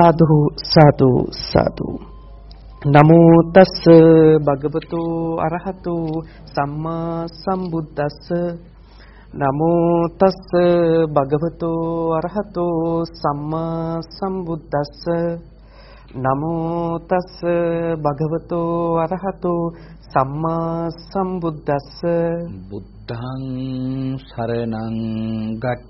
සාදු සාදු සාදු. නමෝ තස් භගවතු අරහතු සම්මා සම්බුද්දස්ස. නමෝ තස් භගවතු අරහතු සම්මා සම්බුද්දස්ස. නමෝ තස් භගවතු අරහතු සම්මා සම්බුද්දස්ස. බුද්ධං සරණං ගච්ඡාමි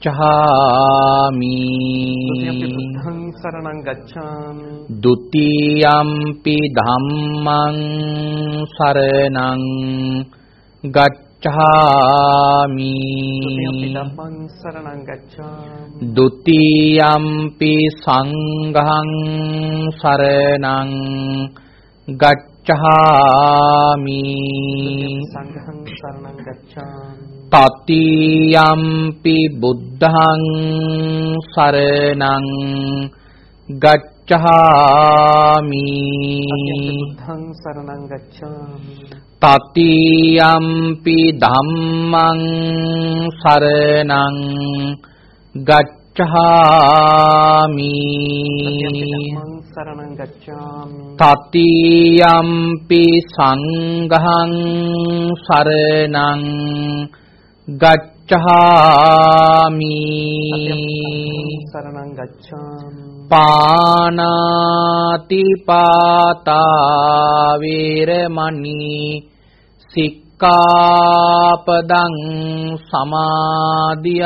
ගච්ඡාමි ဒ ුතියම්පි බුද්ධං සරණං ගච්ඡාමි ဒ ුතියම්පි ධම්මං සරණං ගච්ඡාමි ගච්ඡාමි ဒ ුතියම්පි සංඝං සරණං ගච්ඡාමි සංඝං සරණං ගච්ඡාමි තතියම්පි බුද්ධං සරණං ගච්ඡාමි ගච්ඡාමි බුද්ධං සරණං ගච්ඡාමි තතියම්පි ධම්මං සරණං ගච්ඡාමි සරණං ගච්ඡාමි තතියම්පි සංඝං සරණං ගච්ඡාමි. සරණං ගච්ඡාමි. පානාති පාතා වේරමණී. සික්ඛාපදං සමාදියාමි.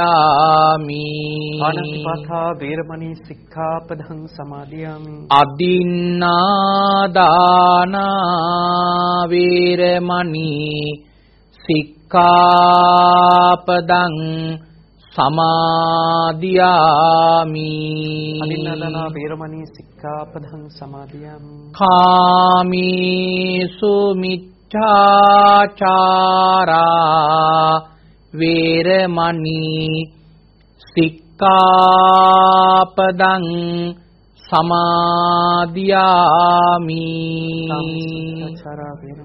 පානාති පාතා වේරමණී සික්ඛාපදං සමාදියාමි. අදින්නාදාන වේරමණී සික්ඛාපදං සමාදියාමි. අදින්නාදාන වේරමණී සික්ඛාපදං සමාදියාමි. කාමීසු මිච්ඡාචාරා වේරමණී සික්ඛාපදං සමාදියාමි. සාචාරා වේරමණී සික්ඛාපදං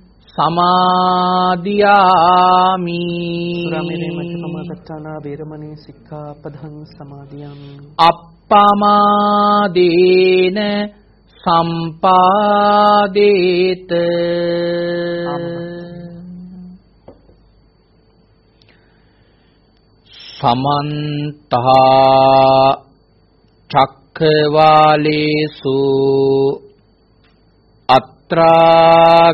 සමාදියාමි. සුරාමේරේ මච්චකමගතානා වේරමණී සික්ඛාපදං සමාදියාමි. අප්පමාදේන සම්පාදේත. සමන්ත චක්කවාලේසු අත්‍රා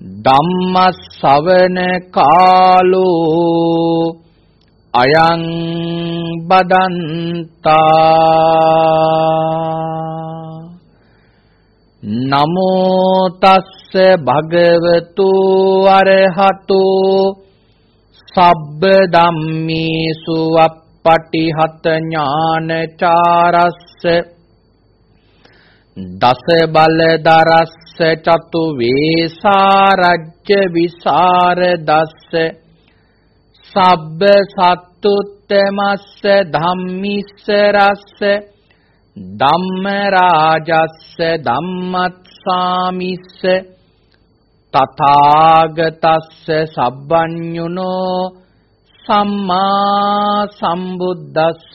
ධම්මස්සවන කාලෝ අයං බදන්තා නමෝ තස්ස භගවතු අරහතෝ සබ්බ ධම්මේසු අප්පටිහත ඥානචාරස්ස දස බල දරස්ස චතු වේසාරජ්‍ය විසර දස්ස සබ්බ සත්තුත්තමස්ස ධම්මිස්ස රස්ස ධම්ම රාජස්ස ධම්මත්සාමිස්ස තථාගතස්ස සබ්බඤුනෝ සම්මා සම්බුද්දස්ස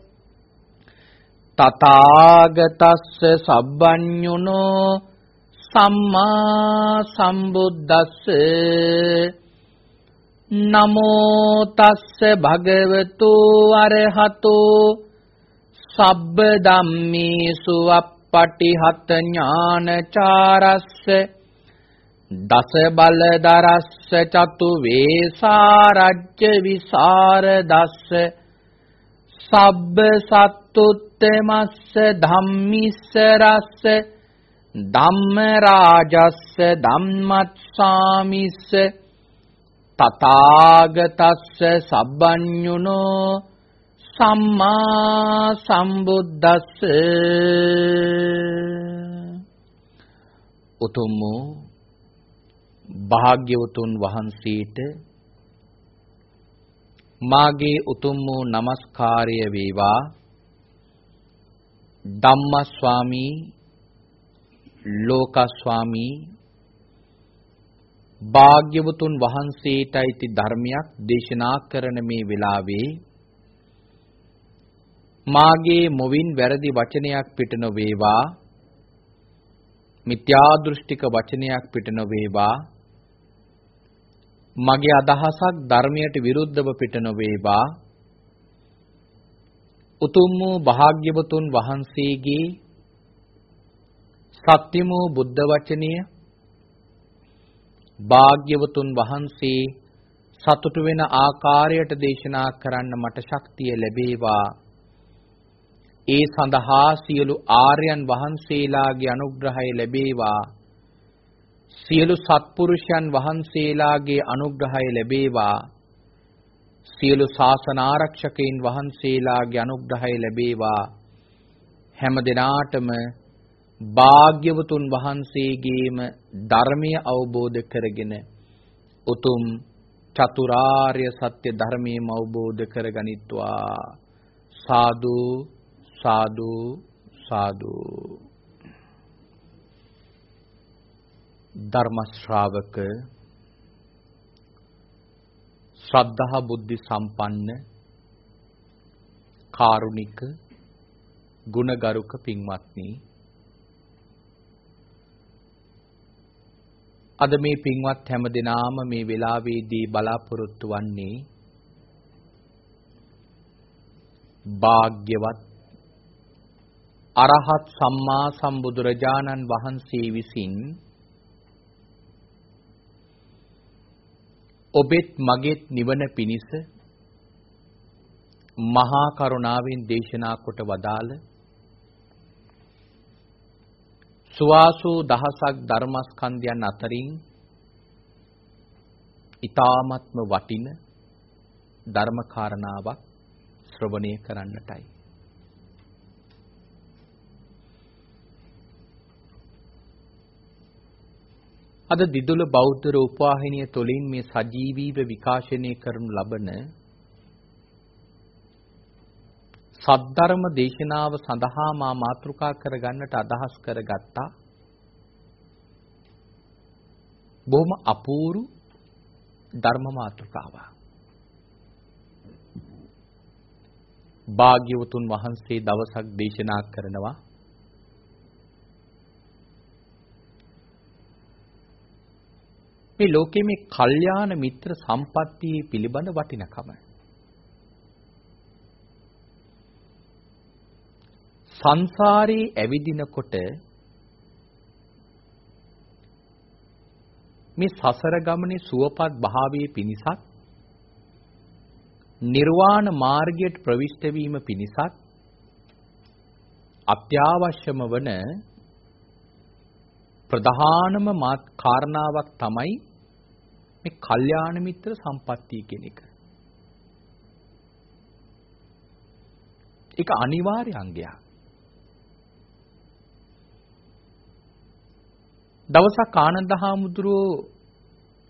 තථාගතස්ස සබ්බඤුනෝ සම්මා සම්බුද්දස්ස. නමෝ තස්ස භගවතු අරහතෝ. සබ්බ ධම්මේසු අප්පටිහත ඥානචාරස්ස. දස බලදරස්ස චතු වේසාරජ්‍ය විසරදස්ස. සබ්බ සත්තුත්තමස්ස ධම්මිස්ස රස්ස ධම්ම රාජස්ස ධම්මත්සාමිස්ස තථාගතස්ස සබ්බඤුනෝ සම්මා සම්බුද්දස්ස. උතුම් භාග්‍යවතුන් වහන්සේට මාගේ උතුම් වූ নমස්කාරය වේවා. ධම්මස්වාමී ලෝකස්වාමී භාග්‍යවතුන් වහන්සේටයි ධර්මයක් දේශනා කරන මේ වෙලාවේ මාගේ මොවින් වැරදි වචනයක් පිට නොවේවා මිත්‍යා දෘෂ්ටික වචනයක් පිට නොවේවා මගේ අදහසක් ධර්මයට විරුද්ධව පිට නොවේවා උතුම් වූ භාග්‍යවතුන් වහන්සේගේ සත්‍යම වූ බුද්ධ වචනය භාග්‍යවතුන් වහන්සේ සතුටු වෙන ආකාරයට දේශනා කරන්න මට ශක්තිය ලැබේවා. ඒ සඳහා සියලු ආර්යයන් වහන්සේලාගේ අනුග්‍රහය ලැබේවා. සියලු සත්පුරුෂයන් වහන්සේලාගේ අනුග්‍රහය ලැබේවා. සියලු ශාසන ආරක්ෂකයින් වහන්සේලාගේ අනුග්‍රහය ලැබේවා. හැම දිනාටම භාග්‍යවතුන් වහන්සේගේම ධර්මය අවබෝධ කරගෙන උතුම් චතුරාර්ය සත්‍ය ධර්මයම අවබෝධ කරගනිත්වා. සාදු සාදු සාදු. ධර්ම ශ්‍රාවක ශ්‍රද්ධා බුද්ධි සම්පන්න කාරුණික ගුණගරුක පින්වත්නි. අද මේ පින්වත් හැම දිනාම මේ වෙලාවේදී බලාපොරොත්තු වන්නේ භාග්‍යවත් අරහත් සම්මා සම්බුදුරජාණන් වහන්සේ විසින් ඔබෙත් මගෙත් නිවන පිණිස මහා කරුණාවෙන් දේශනා කොට වදාළ සුවාසු දහසක් ධර්මස්කන්ධයන් අතරින් ඊ타ත්ම වටින ධර්ම කාරණාවක් ශ්‍රවණය කරන්නටයි. අද දිදුල බෞද්ධ රූපවාහිනිය තුළින් මේ සජීවීව විකාශනය කරනු ලබන සද්ධර්ම දේශනාව සඳහා මා මාතෘකා කරගන්නට අදහස් කරගත්තා බොහොම අපූරු ධර්ම මාතෘකාවක්. භාග්‍යවතුන් වහන්සේ දවසක් දේශනා කරනවා මේ ලෝකයේ මේ කල්යාණ මිත්‍ර සම්පත්තියේ පිළිබඳ වටිනකම. සංසාරේ ඇවිදිනකොට මේ සසර ගමනේ සුවපත් භාවයේ පිණිසත් නිර්වාණ මාර්ගයට ප්‍රවිෂ්ඨ වීම පිණිසත් අත්‍යවශ්‍යම වන ප්‍රධානම මාත් කාරණාවක් තමයි මේ කල්යාණ මිත්‍ර සම්පත්තිය කියන එක. ඒක අනිවාර්ය අංගයක්. දවසක් ආනන්ද හාමුදුරුවෝ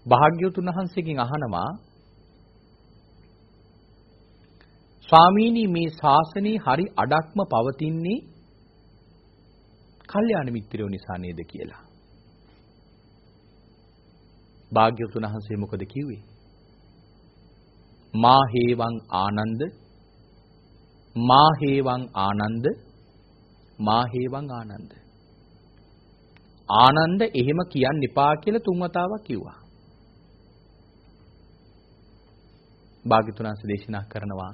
භාග්‍යවතුන් වහන්සේගෙන් අහනවා ස්වාමීනි මේ ශාසනයේ හරි අඩක්ම පවතින්නේ කල්යාණ මිත්‍රයෝ නිසා නේද කියලා. භාග්‍යවතුන් වහන්සේ මොකද කිව්වේ? මා හේවං ආනන්ද මා හේවං ආනන්ද මා හේවං ආනන්ද ආනන්ද එහෙම කියන්න එපා කියලා තුන් වතාවක් කිව්වා. භාග්‍යතුන් වහන්සේ දේශනා කරනවා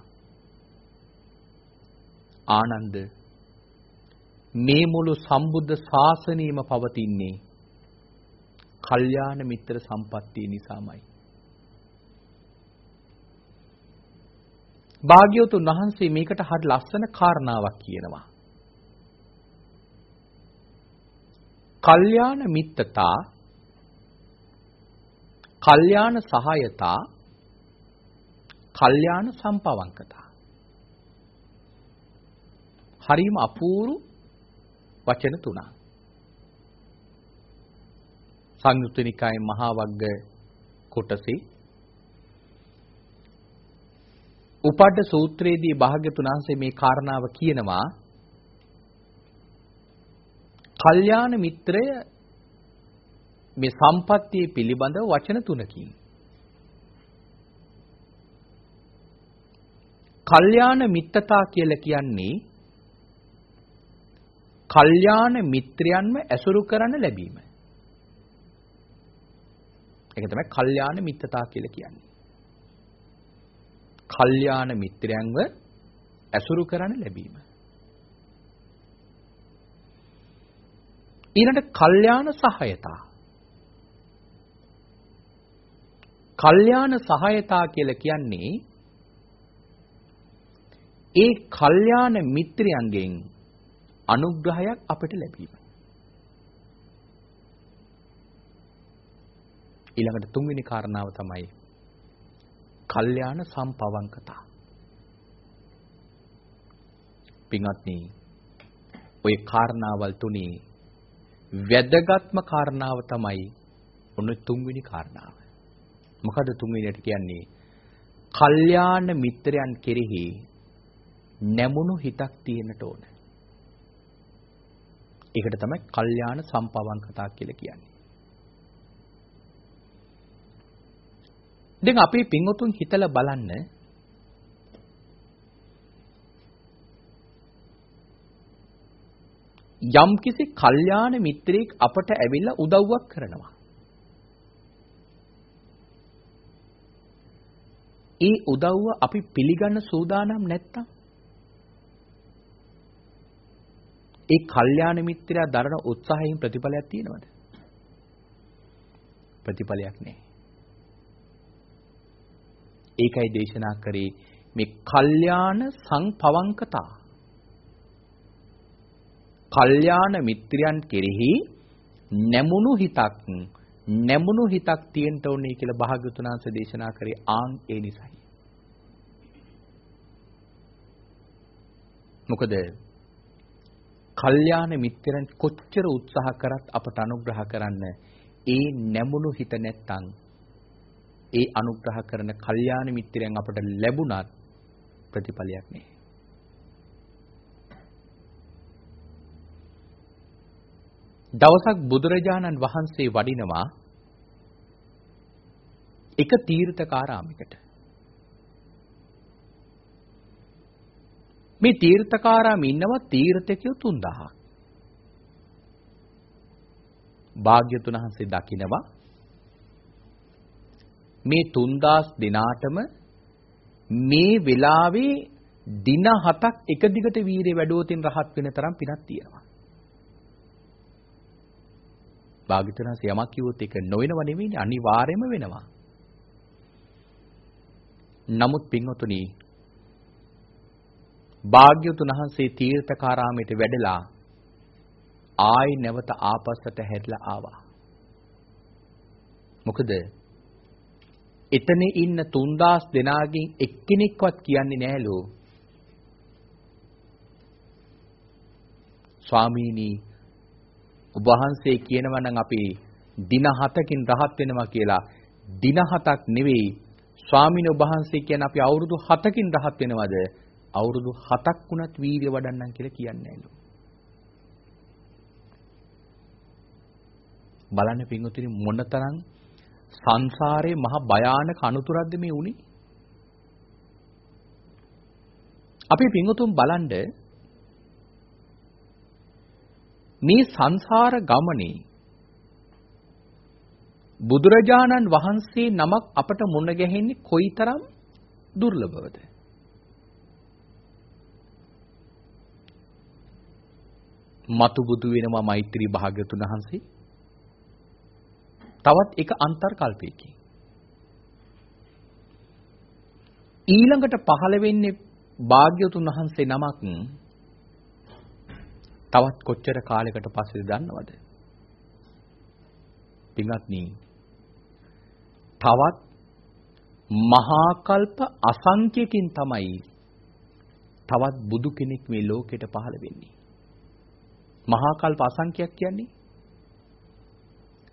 ආනන්ද මේ මුළු සම්බුද්ධ ශාසනයම පවතින්නේ කල්යාණ මිත්‍ර සම්පත්තිය නිසාමයි. භාග්‍යවතුන් වහන්සේ මේකට හරි ලස්සන කාරණාවක් කියනවා. කල්යාණ මිත්තතා කල්යාණ සහායතා කල්යාණ සම්පවංකතා හරිම අපූරු වචන තුනක් සංයුත්ත නිකායේ මහා වග්ග කොටසේ උපඩ සූත්‍රයේදී භාග්‍යතුන් වහන්සේ මේ කාරණාව කියනවා කල්යාණ මිත්‍රය මේ සම්පත්තිය පිළිබඳව වචන තුනකින් කල්යාණ මිත්තතා කියලා කියන්නේ කල්යාණ මිත්‍රයන්ව ඇසුරු කරන්න ලැබීම. ඒක තමයි කල්යාණ මිත්තතා කියලා කියන්නේ. කල්යාණ මිත්‍රයන්ව ඇසුරු කරන්න ලැබීම. ඊළඟට කල්යාණ සහායතා. කල්යාණ සහායතා කියලා කියන්නේ ඒ කල්යාණ මිත්‍රයන්ගෙන් අනුග්‍රහයක් අපට ලැබීම. ඊළඟට තුන්වෙනි කාරණාව තමයි කල්යාණ සම්පවංකතා. පින්වත්නි ඔය කාරණාවල් තුනේ වැදගත්ම කාරණාව තමයි ඔන්න තුන්වෙනි කාරණාව. මොකද තුන්වෙනියට කියන්නේ කල්යාණ මිත්‍රයන් කෙරෙහි නැමුණු හිතක් තියෙන්නට ඕන. ඒකට තමයි කල්යාණ සම්පවංකතා කියලා කියන්නේ. දැන් අපි පින්වතුන් හිතලා බලන්න යම්කිසි කල්යාණ මිත්‍රයෙක් අපට ඇවිල්ලා උදව්වක් කරනවා. ඒ උදව්ව අපි පිළිගන්න සූදානම් නැත්තම් ඒ කල්යාණ මිත්‍රයා දරන උත්සාහයෙන් ප්‍රතිඵලයක් තියෙනවද? ප්‍රතිඵලයක් නැහැ. ඒකයි දේශනා කරේ මේ කල්යාණ සංපවංකතා කල්යාණ මිත්‍රයන් කෙරෙහි නැමුණු හිතක් නැමුණු හිතක් තියෙන්න ඕනේ කියලා භාග්‍යවතුන් වහන්සේ දේශනා කරේ ආන් ඒ නිසයි. මොකද කල්යාණ මිත්‍රයන් කොච්චර උත්සාහ කරත් අපට අනුග්‍රහ කරන්න ඒ නැමුණු හිත නැත්තම් ඒ අනුග්‍රහ කරන කල්යාණ මිත්‍රයන් අපට ලැබුණත් ප්‍රතිඵලයක් නෑ. දවසක් බුදුරජාණන් වහන්සේ වඩිනවා එක තීර්ථකාරාමිකට. මේ තීර්ථකාරාම ඉන්නවා තීර්ථකයෝ 3000ක්. භාග්‍යතුන් වහන්සේ දකිනවා මේ 3000 දිනාටම මේ වෙලාවේ දින හතක් එක දිගට වීරිය වැඩුවොතින් රහත් වෙන තරම් පිනක් තියෙනවා. භාග්‍යතුන් වහන්සේ යමක් කිව්වොත් ඒක නොවෙනව නෙවෙයි අනිවාර්යයෙන්ම වෙනවා. නමුත් පින්වතුනි භාග්‍යවතුන් වහන්සේ තීර්ථකාරාමයට වැඩලා ආයි නැවත ආපස්සට හැරිලා ආවා. මොකද එතන ඉන්න 3000 දෙනාගෙන් එක්කෙනෙක්වත් කියන්නේ නැහැලෝ. ස්වාමීනි ඔබ වහන්සේ කියනවා නම් අපි දින 7කින් රහත් වෙනවා කියලා දින 7ක් නෙවෙයි ස්වාමීන් වහන්සේ කියන්නේ අපි අවුරුදු 7කින් රහත් වෙනවද අවුරුදු 7ක් වුණත් වීර්ය වඩන්නම් කියලා කියන්නේ නැලු. බලන්න පින්වතුනි මොනතරම් සංසාරේ මහ භයානක අනුතරක්ද මේ උනේ? අපි පින්වතුන් බලන්න මේ සංසාර ගමනේ බුදුරජාණන් වහන්සේ නමක් අපට මුණ ගැහෙන්නේ කොයිතරම් දුර්ලභවද? මතු බුදු වෙනවා මෛත්‍රී භාග්‍යතුන් වහන්සේ. තවත් එක අන්තර්කල්පයකින්. ඊළඟට පහළ වෙන්නේ භාග්‍යතුන් වහන්සේ නමක් තවත් කොච්චර කාලයකට පස්සේද දන්නවද? පින්වත්නි තවත් මහා කල්ප අසංඛ්‍යකින් තමයි තවත් බුදු කෙනෙක් මේ ලෝකෙට පහළ වෙන්නේ. මහා කල්ප අසංඛ්‍යයක් කියන්නේ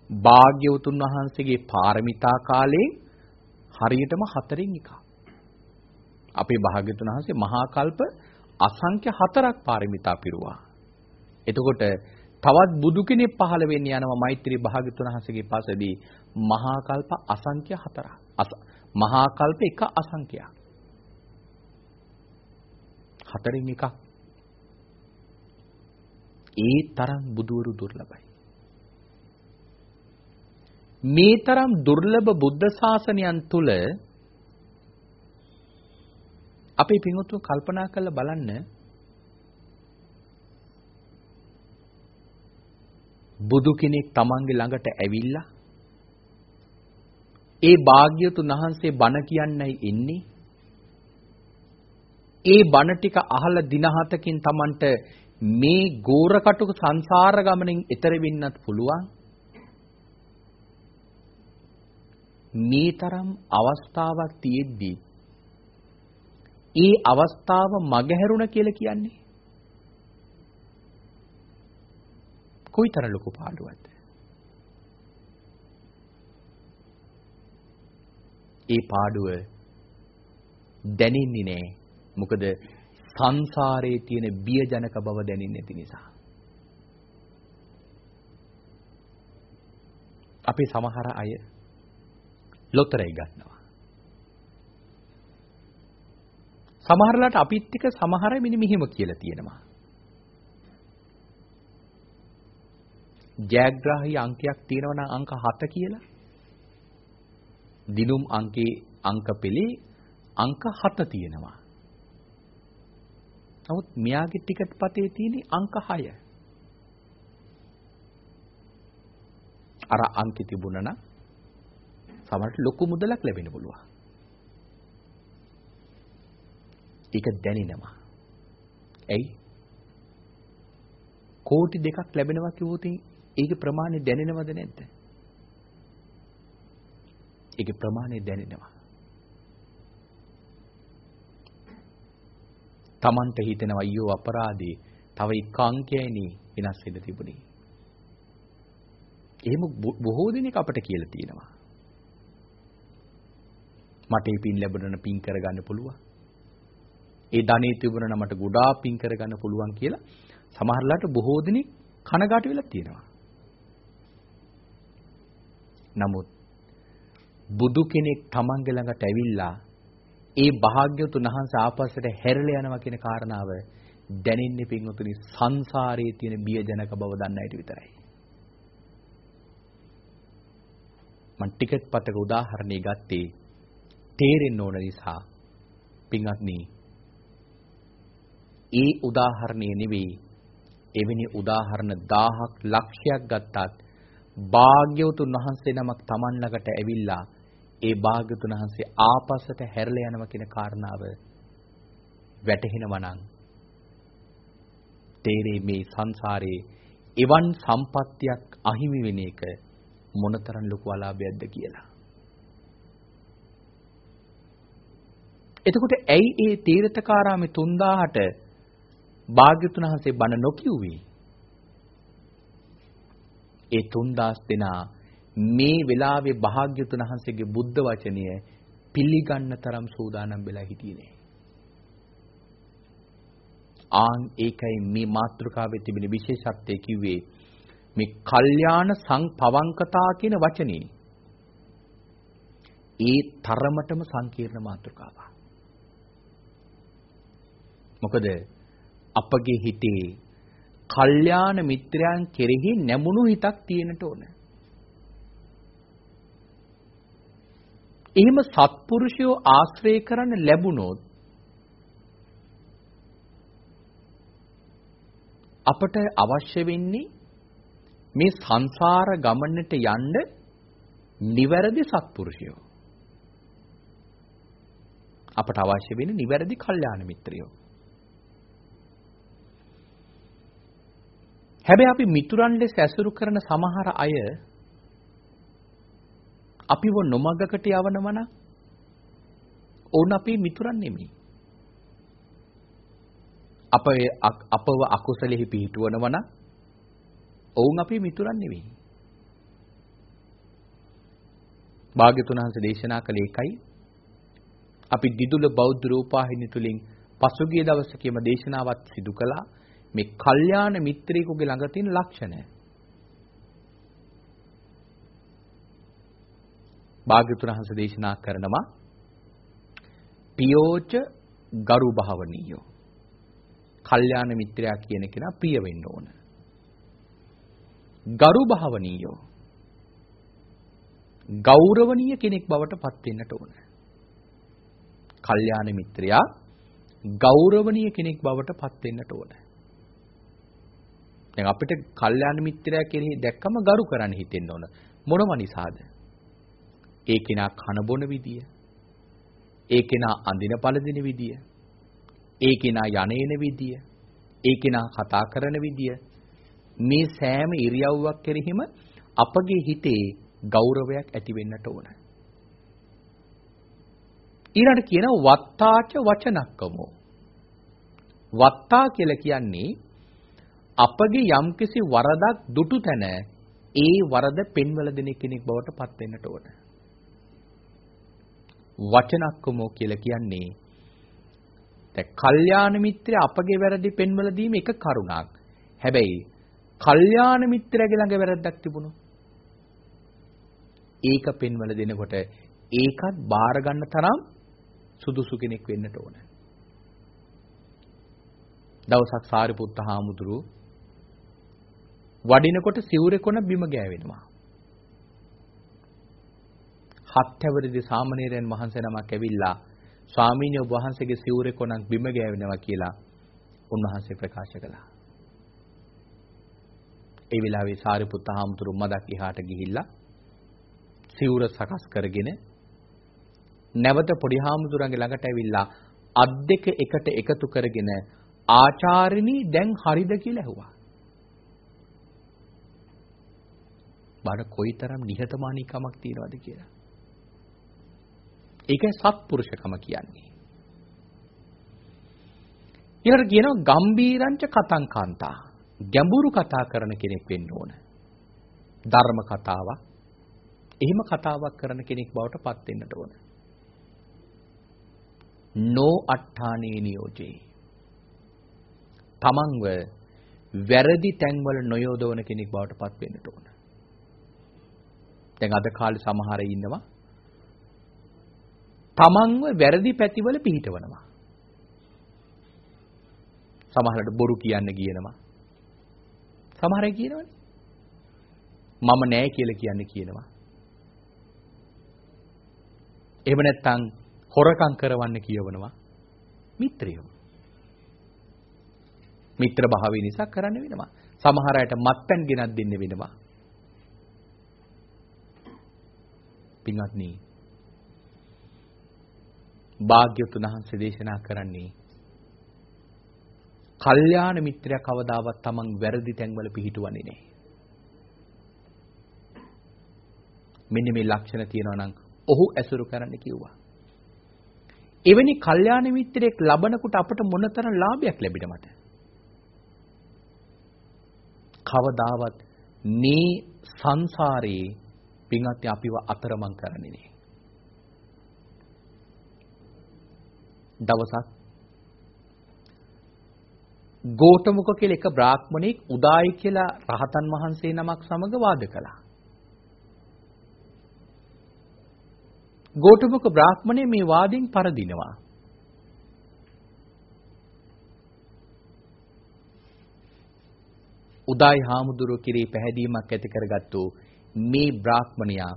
භාග්‍යවතුන් වහන්සේගේ පාරමිතා කාලේ හරියටම හතරෙන් එකක්. අපේ භාග්‍යවතුන් වහන්සේ මහා කල්ප අසංඛ්‍ය හතරක් පාරමිතා පිරුවා. එතකොට තවත් බුදු කෙනෙක් පහළ වෙන්න යනවා මෛත්‍රී භාග්‍යවතුන් වහන්සේගේ පසදී මහා කල්ප අසංඛ්‍ය හතරක්. මහා කල්ප එක අසංඛ්‍යයක්. හතරෙන් එකක්. ඒ තරම් බුදුවරු දුර්ලභයි. මේ තරම් දුර්ලභ බුද්ධ ශාසනයන් තුල අපේ පින්වත්තු කල්පනා කරලා බලන්න. බුදු කෙනෙක් තමන්ගේ ළඟට ඇවිල්ලා ඒ භාග්‍යතුන් වහන්සේ බණ කියන්නයි ඉන්නේ. ඒ බණ ටික අහලා දින හතකින් Tamanට මේ ගෝරකටුක සංසාර ගමනෙන් එතර වෙන්නත් පුළුවන්. මේ තරම් අවස්ථාවක් තියෙද්දී ඒ අවස්ථාව මගහැරුණ කියලා කියන්නේ? කොයිතරම් ලොකු පාඩුවක්ද? ඒ පාඩුව දැනෙන්නේ නැහැ මොකද සංසාරයේ තියෙන බියජනක බව දැනෙන්නේ නැති නිසා. අපේ සමහර අය ලොතරැයි ගන්නවා. සමහරලාට අපිත් එක්ක සමහර මිනි මෙහෙම කියලා තියෙනවා. ජයග්‍රාහී අංකයක් තියෙනවා නම් අංක 7 කියලා. දිනුම් අංකේ අංක පෙළේ අංක 7 තියෙනවා. නමුත් මෙයාගේ ටිකට් පතේ තියෙන අංක 6. අර අංකෙ තිබුණා නම් සමහරට ලොකු මුදලක් ලැබෙන්න පුළුවන්. ඒක දැනෙනවා. ඇයි? කෝටි දෙකක් ලැබෙනවා කිව්වොත් ඒකේ ප්‍රමාණය දැනෙනවද නැද්ද? ඒකේ ප්‍රමාණය දැනෙනවා. Tamanta හිතෙනවා අයියෝ අපරාධේ තව එක් අංකයයිනේ වෙනස් වෙන්න තිබුණේ. එහෙම බොහෝ දෙනෙක් අපට කියලා තියෙනවා. මට මේ පින් ලැබුණා පින් කරගන්න පුළුවන්. ඒ ධනෙ තිබුණා මට ගොඩාක් පින් කරගන්න පුළුවන් කියලා සමහරලාට බොහෝ දෙනෙක් කනගාටු වෙලා තියෙනවා. නමුත් බුදු කෙනෙක් තමන්ගේ ළඟට ඇවිල්ලා ඒ භාග්‍යවතුන් වහන්සේ ආපස්සට හැරලා යනවා කියන කාරණාව දැනෙන්නේ පින්වතුනි සංසාරයේ තියෙන බියජනක බව දන්න අයට විතරයි. මම ටිකට් පතක උදාහරණයක් ගත්තේ තේරෙන්න ඕන නිසා පින්වත්නි ඒ උදාහරණය නෙවෙයි එවැනි උදාහරණ 1000ක් ලක්ෂයක් ගත්තත් භාග්‍යවතුන් වහන්සේ නමක් Taman ළඟට ඇවිල්ලා ඒ භාග්‍යතුන් වහන්සේ ආපස්සට හැරලා යනවා කියන කාරණාව වැටහෙනවා නම් තේරේ මේ සංසාරේ එවන් සම්පත්තියක් අහිමි වෙන එක මොනතරම් ලොකු අලාභයක්ද කියලා. එතකොට ඇයි ඒ තීරතකාරාමේ 3000ට භාග්‍යතුන් වහන්සේ බණ නොකියුවේ? ඒ 3000 දෙනා මේ වෙලාවේ භාග්‍යතුන් වහන්සේගේ බුද්ධ වචනය පිළිගන්න තරම් සූදානම් වෙලා හිටියේ නෑ. ආන් ඒකයි මේ මාතෘකාවේ තිබෙන විශේෂත්වය කිව්වේ මේ කල්යාණ සංපවංකතා කියන වචනේ. ඒ තරමටම සංකීර්ණ මාතෘකාවක්. මොකද අපගේ හිතේ කල්යාණ මිත්‍රයන් කෙරෙහි නැමුණු හිතක් තියෙනට ඕන. එහෙම සත්පුරුෂයෝ ආශ්‍රය කරන්න ලැබුණොත් අපට අවශ්‍ය වෙන්නේ මේ සංසාර ගමනට යන්න නිවැරදි සත්පුරුෂයෝ. අපට අවශ්‍ය වෙන්නේ නිවැරදි කල්යාණ මිත්‍රයෝ. හැබැයි අපි මිතුරන් ලෙස ඇසුරු කරන සමහර අය අපිව නොමගකට යවනම නම් ඕන අපේ මිතුරන් නෙමෙයි. අපේ අපව අකුසලෙහි පිහිටුවනව නම් ඔවුන් අපේ මිතුරන් නෙවෙයි. භාග්‍යතුන් වහන්සේ දේශනා කළ එකයි අපි දිදුල බෞද්ධ රූපාහිනී තුලින් පසුගිය දවසකේම දේශනාවත් සිදු කළා මේ කල්යාණ මිත්‍රයෙකුගේ ළඟ තියෙන ලක්ෂණය. භාග්‍යතුන් වහන්සේ දේශනා කරනවා පියෝච ගරු භාවනීයෝ. කල්යාණ මිත්‍රයා කියන කෙනා ප්‍රිය වෙන්න ඕන. ගරු භාවනීයෝ. ගෞරවනීය කෙනෙක් බවට පත් වෙන්නට ඕන. කල්යාණ මිත්‍රයා ගෞරවනීය කෙනෙක් බවට පත් වෙන්නට ඕන. දැන් අපිට කල්යාණ මිත්‍රයා කෙරෙහි දැක්කම ගරු කරන්න හිතෙන්න ඕන. මොනව නිසාද? ඒ කෙනා කන බොන විදිය. ඒ කෙනා අඳින පළඳින විදිය. ඒ කෙනා යන්නේන විදිය. ඒ කෙනා කතා කරන විදිය. මේ සෑම ඉරියව්වක් කෙරෙහිම අපගේ හිතේ ගෞරවයක් ඇති වෙන්නට ඕන. ඊළඟට කියන වත්තාච වචනක්කමෝ. වත්තා කියලා කියන්නේ අපගේ යම්කිසි වරදක් දුටු තැන ඒ වරද පෙන්වල දෙන කෙනෙක් බවට පත් වෙන්නට ඕන. වචනක්කමෝ කියලා කියන්නේ දැන් කල්යාණ මිත්‍රය අපගේ වැරදි පෙන්වල දීම එක කරුණක්. හැබැයි කල්යාණ මිත්‍රයාගේ ළඟ වැරද්දක් තිබුණොත් ඒක පෙන්වල දෙනකොට ඒකත් බාර ගන්න තරම් සුදුසු කෙනෙක් වෙන්නට ඕන. දවසක් සාරිපුත්ත හාමුදුරුවෝ වඩිනකොට සිවුරේ කොන බිම ගෑවෙනවා. හත් හැවිරිදි සාමණේරයන් වහන්සේ නමක් ඇවිල්ලා ස්වාමීන් වහන්සේගේ සිවුරේ කොනක් බිම ගෑවෙනවා කියලා උන්වහන්සේ ප්‍රකාශ කළා. ඒ වෙලාවේ සාරිපුත්ත හාමුදුරු මදක් එහාට ගිහිල්ලා සිවුර සකස් කරගෙන නැවත පොඩි හාමුදුරන්ගේ ළඟට ඇවිල්ලා අත් දෙක එකට එකතු කරගෙන ආචාර්යනි දැන් හරිද කියලා ඇහුවා. බඩ කොයිතරම් නිහතමානීකමක් තියනවද කියලා. ඒකයි සත්පුරුෂකම කියන්නේ. ඊළඟට කියනවා ගම්බීරංච කතං කාන්තා. ගැඹුරු කතා කරන කෙනෙක් වෙන්න ඕන. ධර්ම කතාවක්. එහෙම කතාවක් කරන කෙනෙක් බවට පත් වෙන්නට ඕන. නෝ අට්ඨානේ නියෝජේ. තමන්ව වැරදි තැන්වල නොයොදවන කෙනෙක් බවට පත් වෙන්නට ඕන. දැන් අද කාලේ සමහර අය ඉන්නවා තමන්ව වැරදි පැතිවල පිහිටවනවා. සමහරවිට බොරු කියන්න කියනවා. සමහර අය කියනවනේ. මම නෑ කියලා කියන්නේ කියනවා. එහෙම නැත්නම් හොරකම් කරවන්න කියවනවා. මිත්‍රයෝ. මිත්‍ර භාවය නිසා කරන්න වෙනවා. සමහර අයට මත්පැන් ගෙනත් දෙන්න වෙනවා. පින්වත්නි භාග්‍යවතුන් වහන්සේ දේශනා කරන්නේ කල්යාණ මිත්‍රයා කවදාවත් Taman වැරදි තැන්වල පිහිටුවන්නේ නැහැ. මෙන්න මේ ලක්ෂණ තියෙනවා නම් ඔහු ඇසුරු කරන්න කිව්වා. එවැනි කල්යාණ මිත්‍රයෙක් ලබනකොට අපට මොනතරම් ලාභයක් ලැබෙද මට? කවදාවත් මේ සංසාරේ පින්වත් අපිව අතරමං කරන්නේ නේ. දවසක් ගෝතමුක කියලා එක බ්‍රාහ්මණෙක් උදායි කියලා රහතන් වහන්සේ නමක් සමග වාද කළා. ගෝතමුක බ්‍රාහ්මණය මේ වාදෙන් පරදිනවා. උදායි හාමුදුරුව කිරේ පැහැදීමක් ඇති කරගත්තු මේ බ්‍රාහ්මණයා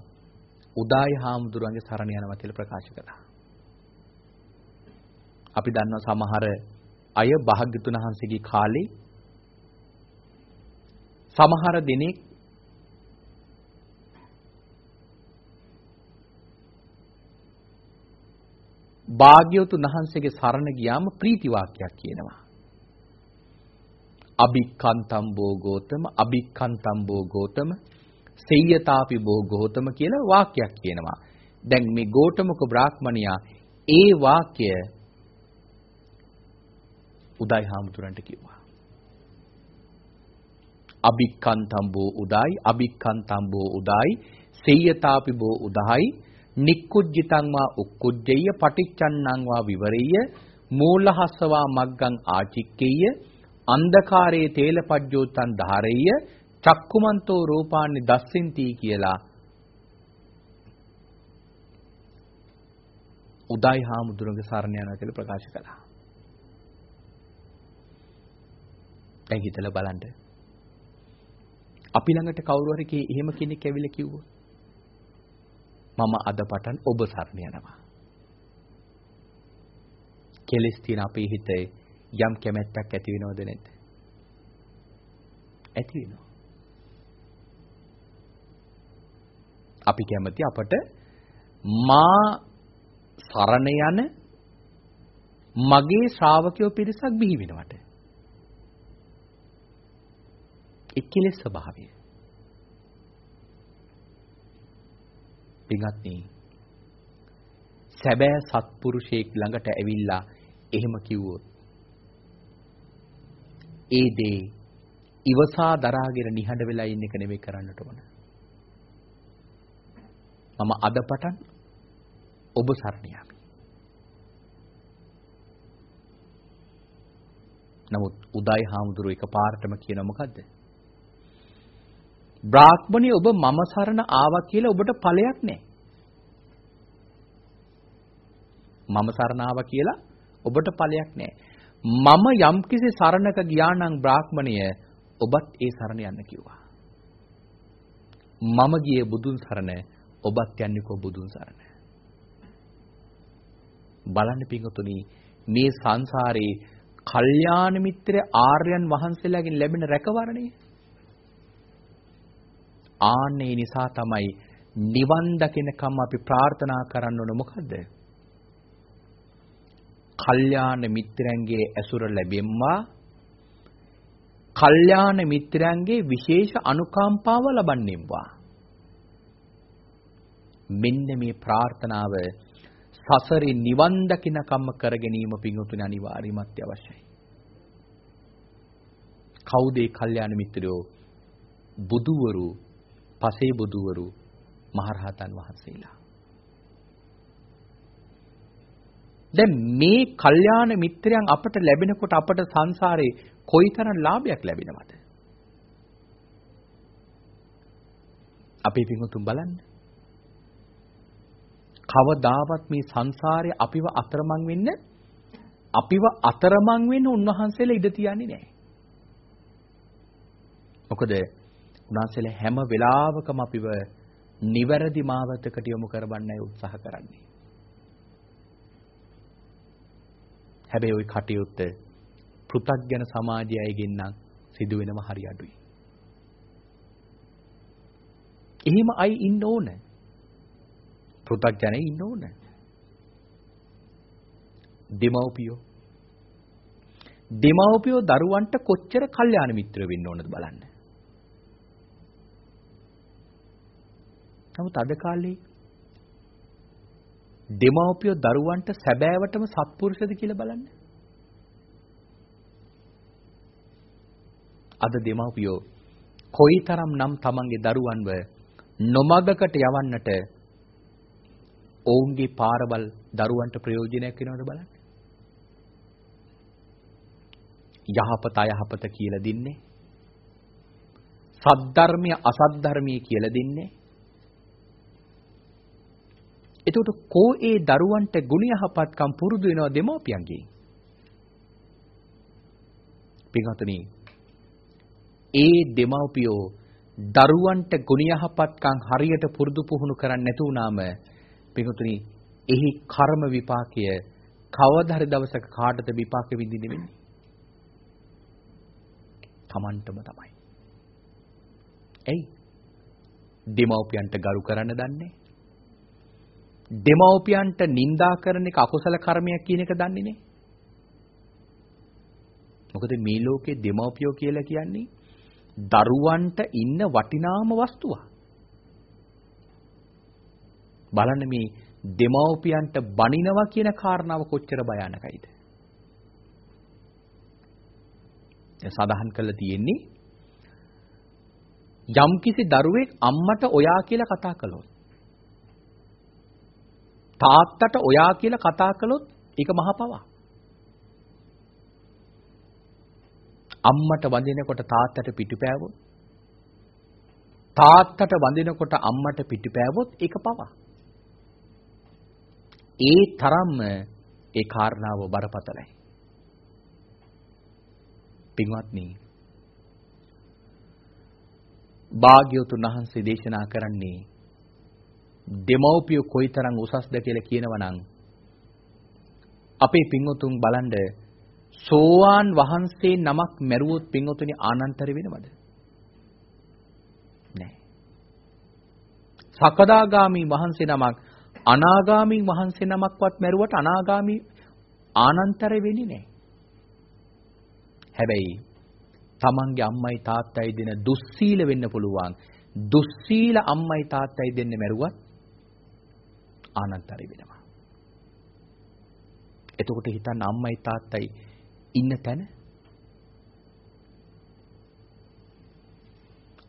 උදායි හාමුදුරුවන්ගේ සරණ යනවා කියලා ප්‍රකාශ කළා. අපි දන්නවා සමහර අය භාග්‍යතුන් වහන්සේගේ කාලේ සමහර දිනෙක භාග්‍යවතුන් වහන්සේගේ සරණ ගියාම ප්‍රීති වාක්‍යයක් කියනවා. අභික්ඛන්තම් බෝ ගෝතම අභික්ඛන්තම් බෝ ගෝතම සෙය්‍යතාපි බෝ ගෝතම කියලා වාක්‍යයක් කියනවා. දැන් මේ ගෝතමක බ්‍රාහ්මණයා ඒ වාක්‍ය උදයි හාමුදුරන්ට කිව්වා. අභික්ඛන්තම් බෝ උදයි අභික්ඛන්තම් බෝ උදයි සෙය්‍යතාපි බෝ උදයි නික්කුජ්ජිතං වා උක්කුජ්ජය පටිච්චන්නං වා විවරෙය්‍ය මූලහස්සවා මග්ගං ආචික්කෙය්‍ය අන්ධකාරයේ තේලපජ්ජෝතං ධාරෙය්‍ය චක්කුමන්තෝ රූපානි දස්සින්ති කියලා උදයි හාමුදුරන්ගේ සරණ යනවා කියලා ප්‍රකාශ කළා. දැන් හිතලා බලන්න. අපි ළඟට කවුරු හරි කී එහෙම කෙනෙක් ඇවිල්ලා කිව්වොත් මම අද පටන් ඔබ සරණ යනවා. කෙලස් තියෙන අපේ හිතේ යම් කැමැත්තක් ඇති වෙනවද නැද්ද? ඇති වෙනවා. අපි කැමති අපට මා සරණ යන මගේ ශ්‍රාවකයෝ පිරිසක් බිහි වෙනවට. ඒ කෙලෙස් ස්වභාවය. පින්වත්නි සැබෑ සත්පුරුෂයෙක් ළඟට ඇවිල්ලා එහෙම කිව්වොත් ඒ දේ ඉවසා දරාගෙන නිහඬ වෙලා ඉන්න එක නෙමෙයි කරන්නට ඕන. මම අද පටන් ඔබ සරණ යමි. නමුත් උදයි හාමුදුරුව එකපාරටම කියන මොකද්ද? බ්‍රාහ්මණය ඔබ මම සරණ ආවා කියලා ඔබට ඵලයක් නැහැ. මම සරණ ආවා කියලා ඔබට ඵලයක් නැහැ. මම යම්කිසි සරණක ගියා නම් බ්‍රාහ්මණය ඔබත් ඒ සරණ යන්න කිව්වා. මම ගියේ බුදුන් සරණ ඔබත් යන්නේ කො බුදුන් සරණ. බලන්න පිංගුතුනි මේ සංසාරේ කල්යාණ මිත්‍ර ආර්යයන් වහන්සේලාගෙන් ලැබෙන රැකවරණය ආන්නේ නිසා තමයි නිවන් දකිනකම් අපි ප්‍රාර්ථනා කරන්න ඕන මොකද්ද? කල්යාණ මිත්‍රයන්ගේ ඇසුර ලැබෙම්වා කල්යාණ මිත්‍රයන්ගේ විශේෂ අනුකම්පාව ලබන්නේම්වා මෙන්න මේ ප්‍රාර්ථනාව සසරේ නිවන් දකින්නකම්ම කර ගැනීම පිඟුතුනේ අනිවාර්යමත් අවශ්‍යයි. කවුද ඒ කල්යාණ මිත්‍රයෝ? බුදුවරු පසේ බුදුවරු මහරහතන් වහන්සේලා. දැන් මේ කල්යාණ මිත්‍රයන් අපට ලැබෙනකොට අපට සංසාරේ කොයිතරම් ලාභයක් ලැබෙනවද? අපේ පින්වතුන් බලන්න. කවදාවත් මේ සංසාරේ අපිව අතරමං වෙන්න අපිව අතරමං වෙන්න උන්වහන්සේලා ඉඩ තියන්නේ නැහැ. මොකද උන්වහන්සේලා හැම වෙලාවකම අපිව නිවැරදි මාවතකට යොමු කරවන්නයි උත්සාහ කරන්නේ. හැබැයි ওই කටයුත්ත පෘථග්ජන සමාජයයිගෙන් නම් සිදු වෙනව හරි අඩුයි. එහෙම අය ඉන්න ඕන. පෘථග්ජනයි ඉන්න ඕන. දෙමව්පියෝ දෙමව්පියෝ දරුවන්ට කොච්චර කල්යාණ මිත්‍ර වෙන්න ඕනද බලන්න. නමුත් අද කාලේ දෙමව්පියෝ දරුවන්ට සැබෑවටම සත්පුරුෂද කියලා බලන්න. අද දෙමව්පියෝ කොයිතරම් නම් තමන්ගේ දරුවන්ව නොමගකට යවන්නට ඔවුන්ගේ පාරවල් දරුවන්ට ප්‍රයෝජනයක් වෙනවද බලන්න. යහපත අයහපත කියලා දින්නේ. සද්ධර්මය අසද්ධර්මය කියලා දින්නේ. එතකොට කෝ ඒ දරුවන්ට ගුණ යහපත්කම් පුරුදු වෙනවා දෙමෝපියන්ගෙන්. පින්වත්නි ඒ දෙමව්පියෝ දරුවන්ට ගුණ යහපත්කම් හරියට පුරුදු පුහුණු කරන්නේ නැතු වුනාම පින්වත්නි එහි කර්ම විපාකය කවදා හරි දවසක කාටද විපාක විඳින්න වෙන්නේ? Tamanටම තමයි. එයි දෙමව්පියන්ට ගරු කරන්න දන්නේ දෙමව්පියන්ට නිඳා කරන එක අකුසල කර්මයක් කියන එක දන්නේ නේ. මොකද මේ ලෝකේ දෙමව්පියෝ කියලා කියන්නේ දරුවන්ට ඉන්න වටිනාම වස්තුවක්. බලන්න මේ දෙමව්පියන්ට බනිනවා කියන කාරණාව කොච්චර භයානකයිද? දැන් සඳහන් කරලා තියෙන්නේ යම්කිසි දරුවෙක් අම්මට ඔයා කියලා කතා කළොත් තාත්තට ඔයා කියලා කතා කළොත් ඒක මහ පවක්. අම්මට වඳිනකොට තාත්තට පිටුපෑවොත් තාත්තට වඳිනකොට අම්මට පිටුපෑවොත් ඒක පවක්. ඒ තරම්ම ඒ කාරණාව බරපතලයි. පින්වත්නි භාග්‍යවතුන් වහන්සේ දේශනා කරන්නේ දෙමව්පිය කොයිතරම් උසස්ද කියලා කියනවනම් අපේ පින්වතුන් බලන්න සෝවාන් වහන්සේ නමක් මැරුවොත් පින්වතුනි ආනන්තර වෙනවද? නැහැ. සකදාගාමි වහන්සේ නමක් අනාගාමි වහන්සේ නමක්වත් මැරුවට අනාගාමි ආනන්තර වෙන්නේ නැහැ. හැබැයි තමන්ගේ අම්මයි තාත්තයි දෙන දුස්සීල වෙන්න පුළුවන්. දුස්සීල අම්මයි තාත්තයි දෙන්න මැරුවත් ආනන්තරි වෙනවා. එතකොට හිතන්න අම්මයි තාත්තයි ඉන්න තැන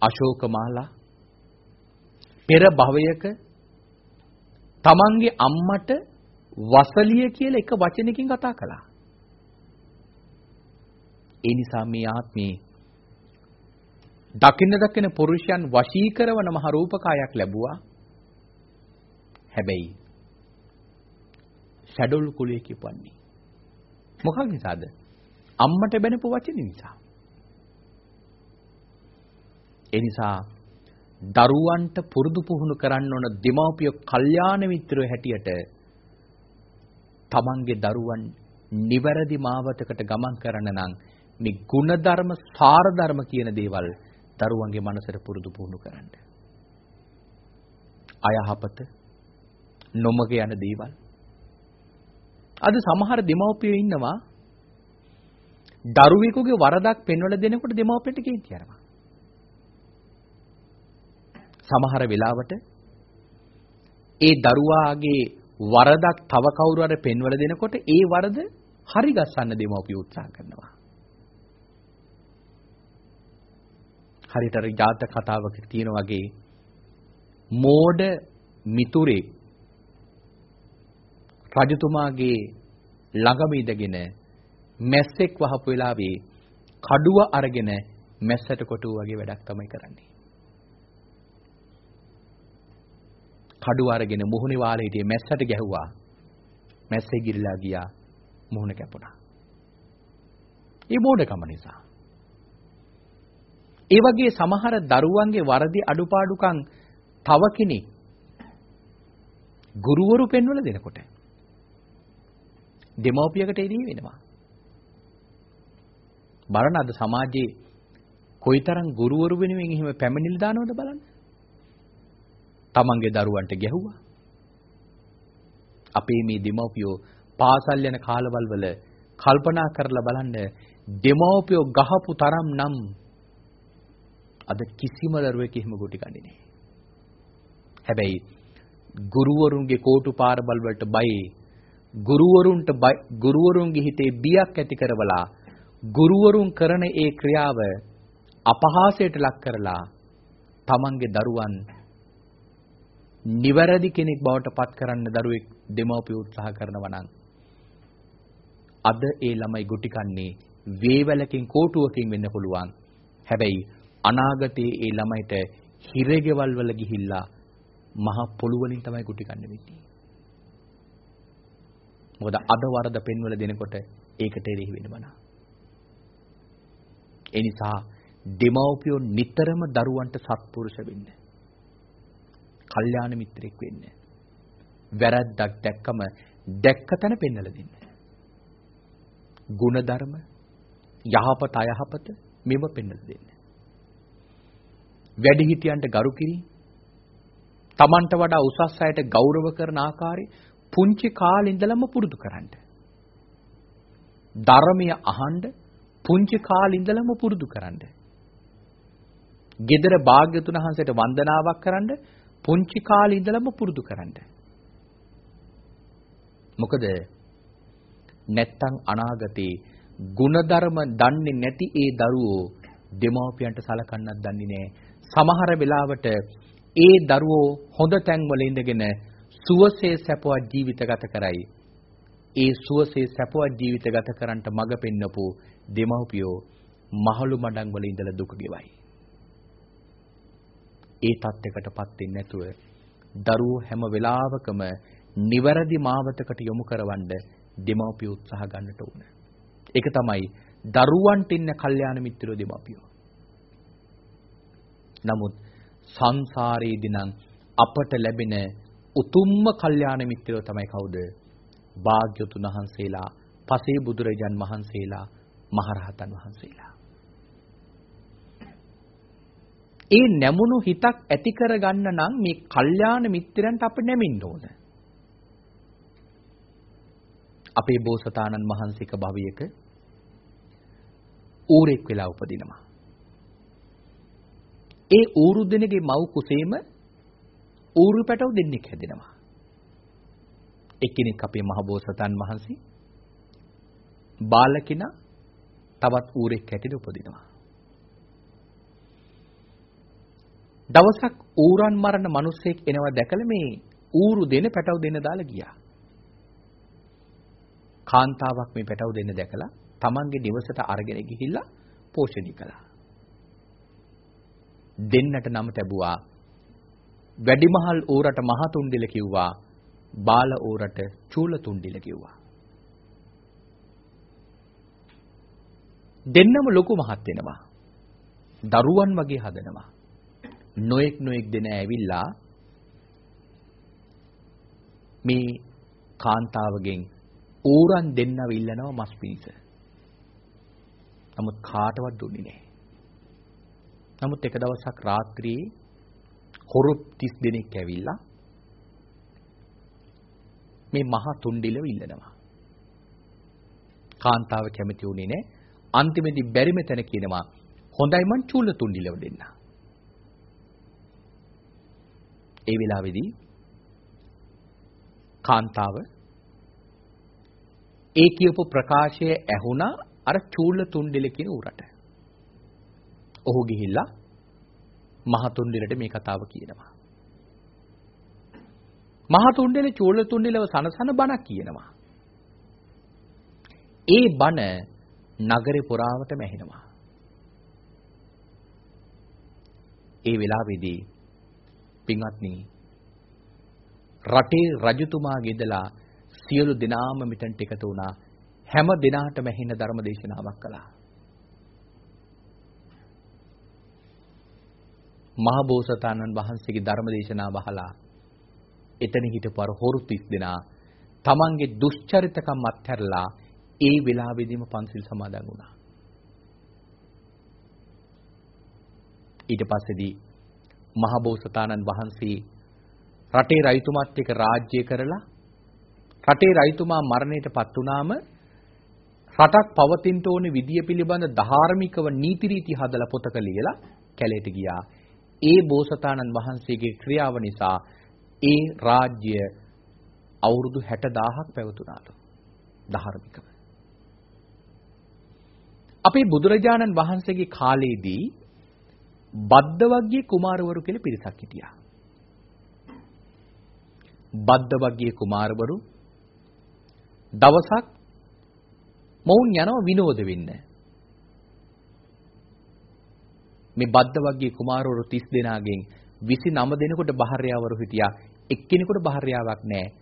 අශෝක මාලා පෙර භවයක තමන්ගේ අම්මට වසලිය කියලා එක වචනකින් කතා කළා. ඒ නිසා මේ ආත්මේ දකින්න දකින පුරුෂයන් වශී කරවන මහ රූපකායක් ලැබුවා. හැබැයි ෂැඩොල් කුලයේ කිපන්නේ. මොකක් නිසාද? අම්මට බැනපු වචන නිසා. ඒ නිසා දරුවන්ට පුරුදු පුහුණු කරන්න ඕන දෙමාපිය කල්යාණ මිත්‍රයෝ හැටියට තමන්ගේ දරුවන් නිවැරදි මාවතකට ගමන් කරන නම් මේ ಗುಣධර්ම සාර ධර්ම කියන දේවල් දරුවන්ගේ මනසට පුරුදු පුහුණු කරන්න. අයහපත නොමග යන දේවල්. අද සමහර දෙමව්පියෝ ඉන්නවා දරුවෙකුගේ වරදක් පෙන්වලා දෙනකොට දෙමව්පියට කේන්ති යනවා. සමහර වෙලාවට ඒ දරුවාගේ වරදක් තව කවුරු හරි පෙන්වලා දෙනකොට ඒ වරද හරි ගස්සන්න දෙමව්පිය උත්සාහ කරනවා. හරියට අර ජාතක කතාවක තියෙන වගේ මෝඩ මිතුරේ රජතුමාගේ ළඟම ඉඳගෙන මැස්සෙක් වහපු වෙලාවේ කඩුව අරගෙන මැස්සට කොටුව වගේ වැඩක් තමයි කරන්නේ. කඩුව අරගෙන මුහුණේ වාලේ හිටියේ මැස්සට ගැහුවා. මැස්සේ ගිරලා ගියා. මුහුණ කැපුණා. ඒ මෝඩකම නිසා. ඒ වගේ සමහර දරුවන්ගේ වරදි අඩුපාඩුකම් තව කෙනෙක් ගුරුවරු පෙන්වලා දෙනකොට දෙමව්පියකට එදී වෙනවා. බලන්න අද සමාජයේ කොයිතරම් ගුරුවරු වෙනුවෙන් එහෙම පැමිණිලි දානවද බලන්න. තමන්ගේ දරුවන්ට ගැහුවා. අපේ මේ දෙමව්පියෝ පාසල් යන කාලවල වල කල්පනා කරලා බලන්න දෙමව්පියෝ ගහපු තරම් නම් අද කිසිම දරුවෙක් එහෙම ගුටි කන්නේ නැහැ. හැබැයි ගුරුවරුන්ගේ කෝටු පාරබල් වලට බයි ගුරුවරුන්ට ගුරුවරුන්ගේ හිතේ බියක් ඇති කරවලා ගුරුවරුන් කරන ඒ ක්‍රියාව අපහාසයට ලක් කරලා තමන්ගේ දරුවන් නිවැරදි කෙනෙක් බවට පත් කරන්න දරුවෙක් දෙමව්පිය උත්සාහ කරනවා නම් අද ඒ ළමයි ගුටි කන්නේ වේවැලකින් කෝටුවකින් වෙන්න පුළුවන්. හැබැයි අනාගතයේ ඒ ළමයිට හිරගෙවල් වල ගිහිල්ලා මහ පොළු වලින් තමයි ගුටි කන්න වෙන්නේ. මොකද අද වරද පෙන්වල දෙනකොට ඒකට එරෙහි වෙනවන. ඒ නිසා දෙමව්පියෝ නිතරම දරුවන්ට සත්පුරුෂ වෙන්න. කල්යාණ මිත්‍රෙක් වෙන්න. වැරද්දක් දැක්කම දැක්ක තැන පෙන්වලා දෙන්න. ಗುಣධර්ම යහපත අයහපත මෙව පෙන්වලා දෙන්න. වැඩිහිටියන්ට ගරු කිරීම තමන්ට වඩා උසස් අයට ගෞරව කරන ආකාරය පුංචි කාලේ ඉඳලම පුරුදු කරන්න. ධර්මය අහන්න පුංචි කාලේ ඉඳලම පුරුදු කරන්න. gedara භාග්‍යතුන් වහන්සේට වන්දනාවක් කරන්න පුංචි කාලේ ඉඳලම පුරුදු කරන්න. මොකද නැත්තම් අනාගතේ ಗುಣධර්ම දන්නේ නැති ඒ දරුවෝ දෙමාපියන්ට සලකන්නත් දන්නේ නැහැ. සමහර වෙලාවට ඒ දරුවෝ හොඳ තැන්වල ඉඳගෙන සුවසේ සැපවත් ජීවිත ගත කරයි. ඒ සුවසේ සැපවත් ජීවිත ගත කරන්නට මඟ පෙන්නපු දෙමව්පියෝ මහලු මඩම් වල ඉඳලා දුක ගෙවයි. ඒ தත්යකටපත් වෙන්නේ නැතුව දරුවෝ හැම වෙලාවකම නිවැරදි මාවතකට යොමු කරවන්න දෙමව්පිය උත්සාහ ගන්නට ඕන. ඒක තමයි දරුවන්ට ඉන්න කල්යාණ මිත්‍රයෝ දෙමව්පියෝ. නමුත් සංසාරයේදී නම් අපට ලැබෙන උතුම්ම කල්යාණ මිත්‍රයෝ තමයි කවුද? භාග්‍යතුන් වහන්සේලා, පසේ බුදුරජාන් වහන්සේලා, මහරහතන් වහන්සේලා. ඒ නැමුණු හිතක් ඇති කරගන්න නම් මේ කල්යාණ මිත්‍රයන්ට අප නැමින්න ඕන. අපේ බෝසතාණන් වහන්සේක භවයක ඌරෙක් වෙලා උපදිනවා. ඒ ඌරු දෙනගේ මව් කුසේම ඌරු පැටව දෙන්නෙක් හැදෙනවා. එක්කෙනෙක් අපේ මහබෝසතන් වහන්සේ බාලකිනා තවත් ඌරෙක් හැටියට උපදිනවා. දවසක් ඌරන් මරන මිනිස්සෙක් එනවා දැකලා මේ ඌරු දෙන පැටව දෙන්න දාලා ගියා. කාන්තාවක් මේ පැටව දෙන්න දැකලා තමන්ගේ නිවසට අරගෙන ගිහිල්ලා පෝෂණය කළා. දෙන්නට නම තැබුවා. වැඩිමහල් ඌරට මහතුන්ඩිල කිව්වා. බාල ඌරට චූලතුන්ඩිල කිව්වා. දෙන්නම ලොකු මහත් වෙනවා. දරුවන් වගේ හදනවා. නොඑක් නොඑක් දෙන ඇවිල්ලා මේ කාන්තාවගෙන් ඌරන් දෙන්නව ඉල්ලනවා මස් පිණිස. නමුත් කාටවත් දුන්නේ නැහැ. නමුත් එක දවසක් රාත්‍රියේ හොරු 30 දෙනෙක් ඇවිල්ලා මේ මහා තුණ්ඩිලව ඉල්ලනවා. කාන්තාව කැමති වුණේ නැහැ. අන්තිමේදී බැරිම තැන කියනවා හොඳයි මං චූල තුණ්ඩිලව දෙන්න. ඒ වෙලාවේදී කාන්තාව ඒ කියපු ප්‍රකාශය ඇහුණා අර චූල තුණ්ඩිල කියන උරට. ඔහු ගිහිල්ලා මහතුන්ඩෙලට මේ කතාව කියනවා. මහතුන්ඩෙල චූලතුන්ඩෙලව සනසන බණක් කියනවා. ඒ බණ නගරේ පුරාවටම ඇහෙනවා. ඒ වෙලාවේදී පින්වත්නි රටේ රජතුමා ගෙදලා සියලු දෙනාම මෙතනට එකතු වුණා හැම දිනාටම ඇහෙන ධර්ම දේශනාවක් කළා. මහබෝසතාණන් වහන්සේගේ ධර්ම දේශනාව අහලා එතන හිටපු අර හොරු 30 දෙනා තමන්ගේ දුෂ්චරිතකම් අත්හැරලා ඒ වෙලාවෙදීම පන්සිල් සමාදන් වුණා. ඊට පස්සේදී මහබෝසතාණන් වහන්සේ රටේ රයිතුමාත් එක්ක රාජ්‍ය කරලා රටේ රයිතුමා මරණයටපත් වුණාම රටක් පවතින්න ඕනේ විදිය පිළිබඳ ධාර්මිකව නීති රීති හදලා පොතක ලියලා කැලේට ගියා. ඒ බෝසතාණන් වහන්සේගේ ක්‍රියාව නිසා ඒ රාජ්‍ය අවුරුදු 60000ක් පැවතුනාලු. ධාර්මිකව. අපේ බුදුරජාණන් වහන්සේගේ කාලේදී බද්දවග්ගිය කුමාරවරු කියලා පිරිසක් හිටියා. බද්දවග්ගිය කුමාරවරු දවසක් මොවුන් යනවා විනෝද වෙන්න. මේ බද්දවග්ගිය කුමාරවරු 30 දෙනාගෙන් 29 දෙනෙකුට බහර්යාවරු හිටියා. එක්කෙනෙකුට බහර්යාවක් නැහැ.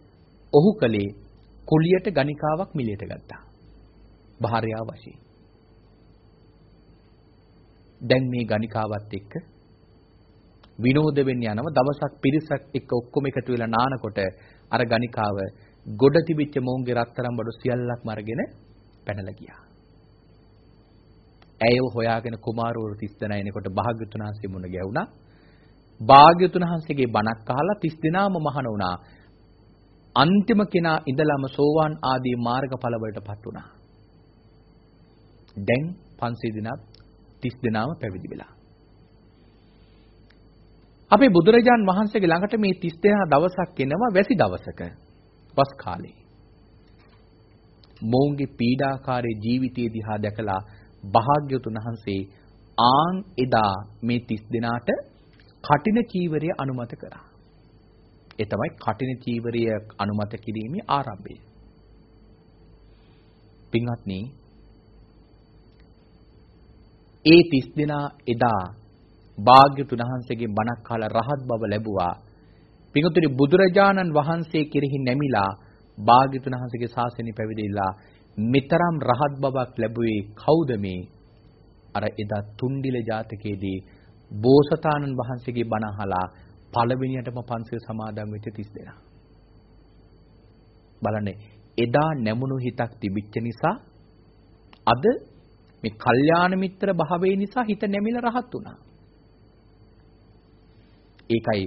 ඔහු කලේ කුලියට ගණිකාවක් මිලයට ගත්තා. බහර්යාව වශයෙන්. දැන් මේ ගණිකාවත් එක්ක විනෝද වෙන්න යනවා දවසක් පිරිසක් එක්ක ඔක්කොම එකතු වෙලා නානකොට අර ගණිකාව ගොඩ තිබිච්ච මොවුන්ගේ රත්තරන් බඩු සියල්ලක්ම අරගෙන පැනලා ගියා. ඇයව හොයාගෙන කුමාරවරු 30 දෙනා එනකොට භාග්‍යතුන් වහන්සේ මුණ ගැහුණා. භාග්‍යතුන් වහන්සේගේ බණක් අහලා 30 දෙනාම මහණ වුණා. අන්තිම කෙනා ඉඳලම සෝවාන් ආදී මාර්ගඵල වලටපත් වුණා. දැන් 500 දිනක් 30 දෙනාම පැවිදි වෙලා. අපේ බුදුරජාන් වහන්සේගේ ළඟට මේ 30 දෙනා දවසක් එනවා වැසි දවසක වස් කාලේ. මොවුන්ගේ පීඩාකාරී ජීවිතය දිහා දැකලා භාග්‍යතුන් වහන්සේ ආන් එදා මේ 30 දෙනාට කටින චීවරය අනුමත කරා. ඒ තමයි කටින චීවරය අනුමත කිරීමේ ආරම්භය. පින්වත්නි ඒ 30 දෙනා එදා භාග්‍යතුන් වහන්සේගේ බණක් අහලා රහත් බව ලැබුවා. පින්වත්නි බුදුරජාණන් වහන්සේ කෙරෙහි නැමිලා භාග්‍යතුන් වහන්සේගේ ශාසනය පැවිදිලා මෙතරම් රහත් බවක් ලැබුවේ කවුද මේ? අර එදා තුන්ඩිල ජාතකයේදී බෝසතාණන් වහන්සේගේ බණ අහලා පළවෙනියටම පන්සිල් සමාදන් වෙච්ච 30 දෙනා. බලන්න එදා නැමුණු හිතක් තිබිච්ච නිසා අද මේ කල්යාණ මිත්‍ර භාවයේ නිසා හිත නැමිලා රහත් වුණා. ඒකයි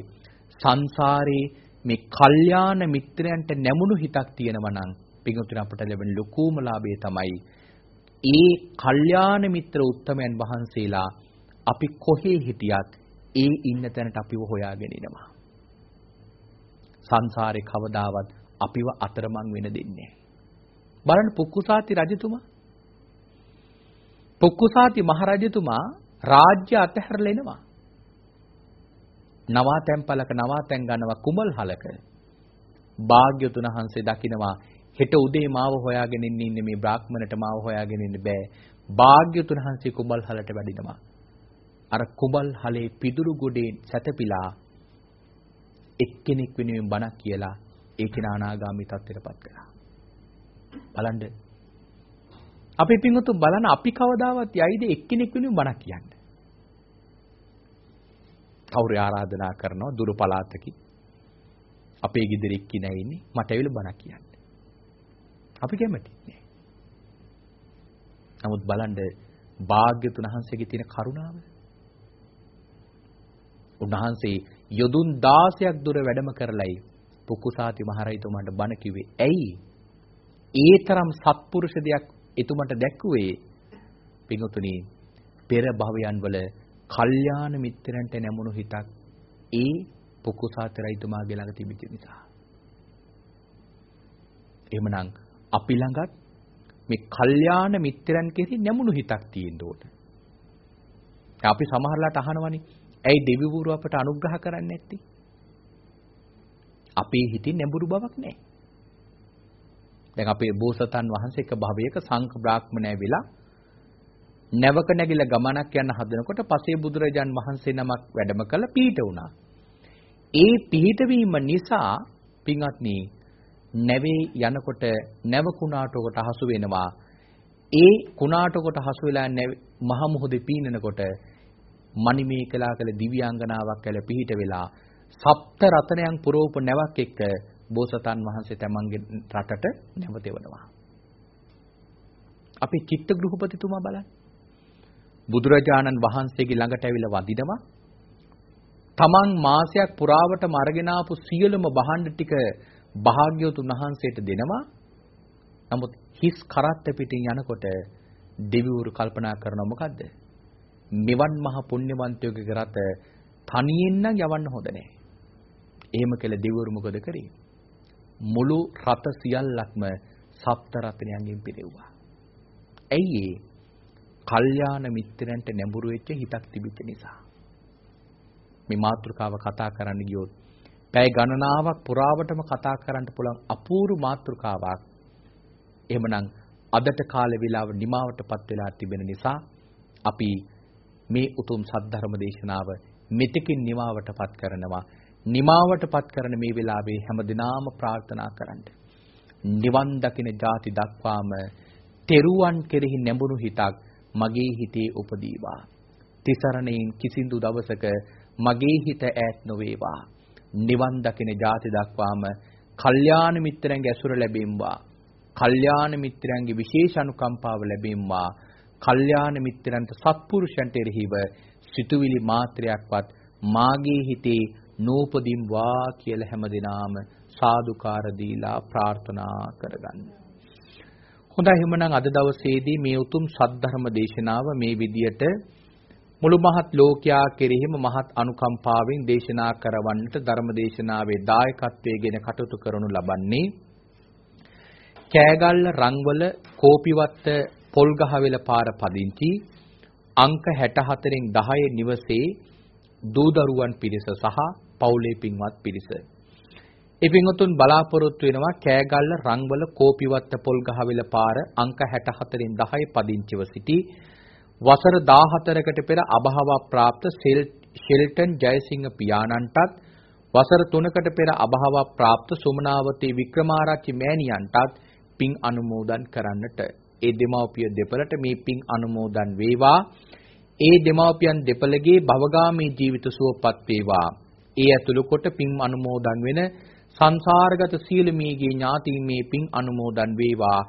සංසාරේ මේ කල්යාණ මිත්‍රයන්ට නැමුණු හිතක් තියෙනවා නම් පිටුතුන අපට ලැබෙන ලොකුම ලාභය තමයි ඒ කල්යාණ මිත්‍ර උත්තමයන් වහන්සේලා අපි කොහේ හිටියත් ඒ ඉන්න තැනට අපිව හොයාගෙන එනවා. සංසාරේ කවදාවත් අපිව අතරමං වෙන දෙන්නේ බලන්න පුක්කුසාති රජතුමා පුක්කුසාති මහරජතුමා රාජ්‍ය අතහැරලා එනවා. නවාතැන් පලක නවාතැන් ගන්නවා කුමල් හලක. භාග්‍යතුන් වහන්සේ දකිනවා හෙට උදේ මාව හොයාගෙන ඉන්නේ මේ බ්‍රාහ්මණට මාව හොයාගෙන ඉන්න බෑ. භාග්‍යතුන් වහන්සේ කුමල් හලට වැඩිනවා. අර කුමල් හලේ පිදුරු ගොඩේ සැතපීලා එක්කෙනෙක් වෙනුවෙන් බණක් කියලා ඒ කෙනා අනාගාමී තත්ත්වයටපත් කරා. බලන්න අපි පින්වතුන් බලන අපි කවදාවත් යයිද එක්කෙනෙක් වෙනුවෙන් බණක් කියන්න. කවුරු ආරාධනා කරනවා දුරු පළාතකින් අපේ ගෙදර එක්කිනා ඉන්නේ මට ඇවිල්ලා බණක් කියන්න. අපි කැමති නෑ. නමුත් බලන්න භාග්‍යතුන් වහන්සේගේ තියෙන කරුණාව. උන්වහන්සේ යොදුන් 16ක් දුර වැඩම කරලයි පුකුසාති මහරජතුමාට බණ කිව්වේ. ඇයි? ඒ තරම් සත්පුරුෂ දෙයක් එතුමට දැක්ුවේ පිඟුතුනි පෙර භවයන් වල කල්යාණ මිත්‍රයන්ට නැමුණු හිතක් ඒ පුකුසාත රජතුමාගේ ළඟ තිබිච්ච නිසා. එහෙමනම් අපි ළඟත් මේ කල්යාණ මිත්‍රයන් කෙරෙහි නැමුණු හිතක් තියෙන්න ඕන. අපි සමහරලාට අහනවනේ ඇයි දෙවිවරු අපට අනුග්‍රහ කරන්නේ නැත්තේ? අපේ හිතේ නැඹුරු බවක් නැහැ. දැන් අපේ බෝසතන් වහන්සේ එක භවයක සංඝ බ්‍රාහ්මණය වෙලා නැවක නැගිලා ගමනක් යන හදනකොට පසේ බුදුරජාන් වහන්සේ නමක් වැඩම කළ පීඨ වුණා. ඒ පීඨ වීම නිසා පින්වත්නි නැවේ යනකොට නැව කුණාටුවකට හසු වෙනවා. ඒ කුණාටුවකට හසු වෙලා මහ මුහුදේ පීනනකොට මණිමේකලා කළ දිව්‍යාංගනාවක් ඇල පිහිට වෙලා සප්ත රතනයන් පුරෝප නැවක් එක්ක බෝසතන් වහන්සේ තමන්ගේ රටට නැවතෙවනවා. අපේ චිත්ත ගෘහපතිතුමා බලන්න. බුදුරජාණන් වහන්සේගේ ළඟට ඇවිල්ලා වදිනවා. තමන් මාසයක් පුරාවටම අරගෙන ආපු සියලුම භාණ්ඩ ටික භාග්‍යවතුන් වහන්සේට දෙනවා. නමුත් හිස් කරත්ත පිටින් යනකොට දෙවිවරු කල්පනා කරනවා මොකද්ද? මෙවන් මහ පුණ්‍යවන්තයෙකුගේ රත තනියෙන් නම් යවන්න හොඳ නැහැ. එහෙම කළ දෙවිවරු මොකද කරේ? මුළු රත සියල්ලක්ම සප්ත රත්නයන්ගෙන් පිරෙව්වා. ඇයි ඒ? කල්යාණ මිත්‍රයන්ට නැඹුරු වෙච්ච හිතක් තිබිච්ච නිසා. මේ මාතෘකාව කතා කරන්න ගියොත් පැය ගණනාවක් පුරාවටම කතා කරන්න පුළුවන් අපූර්ව මාතෘකාවක්. එහෙමනම් අදට කාල වේලාව නිමාවටපත් වෙලා තිබෙන නිසා අපි මේ උතුම් සද්ධර්ම දේශනාව මෙතකින් නිමාවටපත් කරනවා. නිමාවටපත් කරන මේ වෙලාවේ හැම දිනාම ප්‍රාර්ථනා කරන්න. නිවන් දකින ಜಾති දක්වාම තෙරුවන් කෙරෙහි නැඹුණු හිතක් මගේ හිතේ උපදීවා. තිසරණයෙන් කිසිඳු දවසක මගේ හිත ඈත් නොවේවා. නිවන් දකින ಜಾති දක්වාම කල්යාණ මිත්‍රයන්ගේ ඇසුර ලැබෙම්වා. කල්යාණ මිත්‍රයන්ගේ විශේෂ අනුකම්පාව ලැබෙම්වා. කල්යාණ මිත්‍රයන්ට සත්පුරුෂයන්ට එරෙහිව සිතුවිලි මාත්‍රයක්වත් මාගේ හිතේ නූපදින් වා කියලා හැමදිනාම සාදුකාර දීලා ප්‍රාර්ථනා කරගන්න. හොඳයි එහෙමනම් අද දවසේදී මේ උතුම් සද්ධර්ම දේශනාව මේ විදියට මුළු මහත් ලෝකයා කෙරෙහිම මහත් අනුකම්පාවෙන් දේශනා කරවන්නට ධර්ම දේශනාවේ දායකත්වයේගෙන කටයුතු කරනු ලබන්නේ කෑගල්ල රංවල කෝපිවත්ත පොල්ගහවෙල පාර පදිංචි අංක 64න් 10 නිවසේ දූදරුවන් පිරිස සහ පවුලේ පින්වත් පිරිස. ඒ පින්වතුන් බලාපොරොත්තු වෙනවා කෑගල්ල රංවල කෝපිවත්ත පොල්ගහවෙල පාර අංක 64න් 10 පදිංචිව සිටි වසර 14කට පෙර අභාව ප්‍රාප්ත ෂෙල්ටන් ජයසිංහ පියාණන්ටත් වසර 3කට පෙර අභාව ප්‍රාප්ත සුමනාවතී වික්‍රමාරච්චි මෑණියන්ටත් පින් අනුමෝදන් කරන්නට. ඒ දෙමව්පිය දෙපළට මේ පින් අනුමෝදන් වේවා. ඒ දෙමව්පියන් දෙපළගේ භවගාමී ජීවිත සුවපත් වේවා. ඒ ඇතුළු කොට පින් අනුමෝදන් වෙන සංසාරගත සීලමීගේ ඥාතීන් මේ පින් අනුමෝදන් වේවා.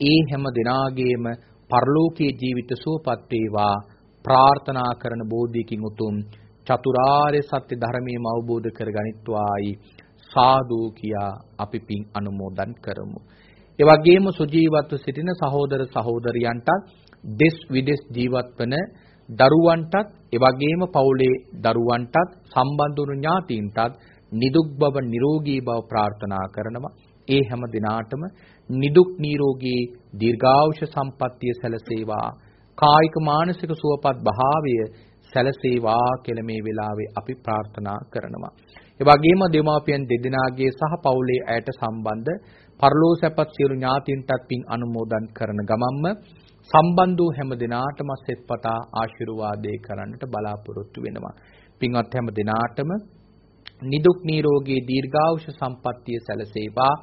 ඒ හැම දිනාගේම පරලෝකීය ජීවිත සුවපත් වේවා. ප්‍රාර්ථනා කරන බෝධියකින් උතුම් චතුරාර්ය සත්‍ය ධර්මයේම අවබෝධ කරගනිත්වායි. සාදු කියා අපි පින් අනුමෝදන් කරමු. ඒ වගේම සුජීවත්ව සිටින සහෝදර සහෝදරියන්ටත් දෙස් විදෙස් ජීවත් වන දරුවන්ටත් ඒ වගේම පවුලේ දරුවන්ටත් සම්බන්ධ වුණු ඥාතීන්ටත් නිදුක් බව නිරෝගී බව ප්‍රාර්ථනා කරනවා. ඒ හැම දිනාටම නිදුක් නිරෝගී දීර්ඝායුෂ සම්පන්නිය සැලසේවා කායික මානසික සුවපත් භාවය සැලසේවා කියලා මේ වෙලාවේ අපි ප්‍රාර්ථනා කරනවා. ඒ වගේම දෙමාපියන් දෙදෙනාගේ සහ පවුලේ අයට සම්බන්ධ පරලෝසැපත් සියලු ඥාතීන්ටත් පින් අනුමෝදන් කරන ගමන්ම සම්බන්ධ වූ හැම දිනාටම සෙත්පතා ආශිර්වාදේ කරන්නට බලාපොරොත්තු වෙනවා. පින්වත් හැම දිනාටම නිදුක් නිරෝගී දීර්ඝායුෂ සම්පන්නිය සැලසේවා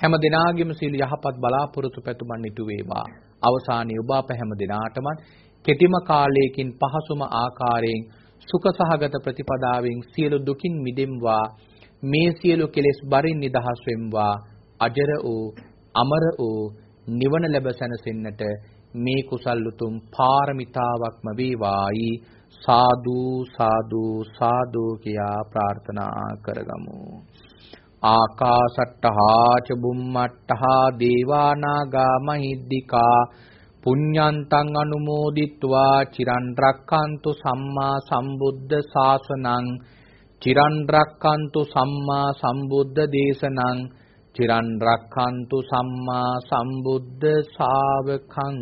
හැම දිනාගෙම සීල යහපත් බලාපොරොත්තු පැතුමන් ඉටු වේවා. අවසානයේ ඔබ අප හැම දිනාටම කෙටිම කාලයකින් පහසුම ආකාරයෙන් සුඛ සහගත ප්‍රතිපදාවෙන් සියලු දුකින් මිදෙම්වා. මේ සියලු කෙලෙස් බරින් නිදහස් වෙම්වා. අජර වූ අමර වූ නිවන ලැබ සැනසෙන්නට මේ කුසල් උතුම් පාරමිතාවක්ම වේවායි. සාදු සාදු සාදු කියා ප්‍රාර්ථනා කරගමු. ආකාසට්ටහා ච බුම්මට්ටහා දේවානාගා මහිද්దికා පුඤ්ඤන්තං අනුමෝදිත්වා චිරන් රක්칸තු සම්මා සම්බුද්ධ ශාසනං චිරන් රක්칸තු සම්මා සම්බුද්ධ දේශනං චිරන් රක්칸තු සම්මා සම්බුද්ධ ශාවකං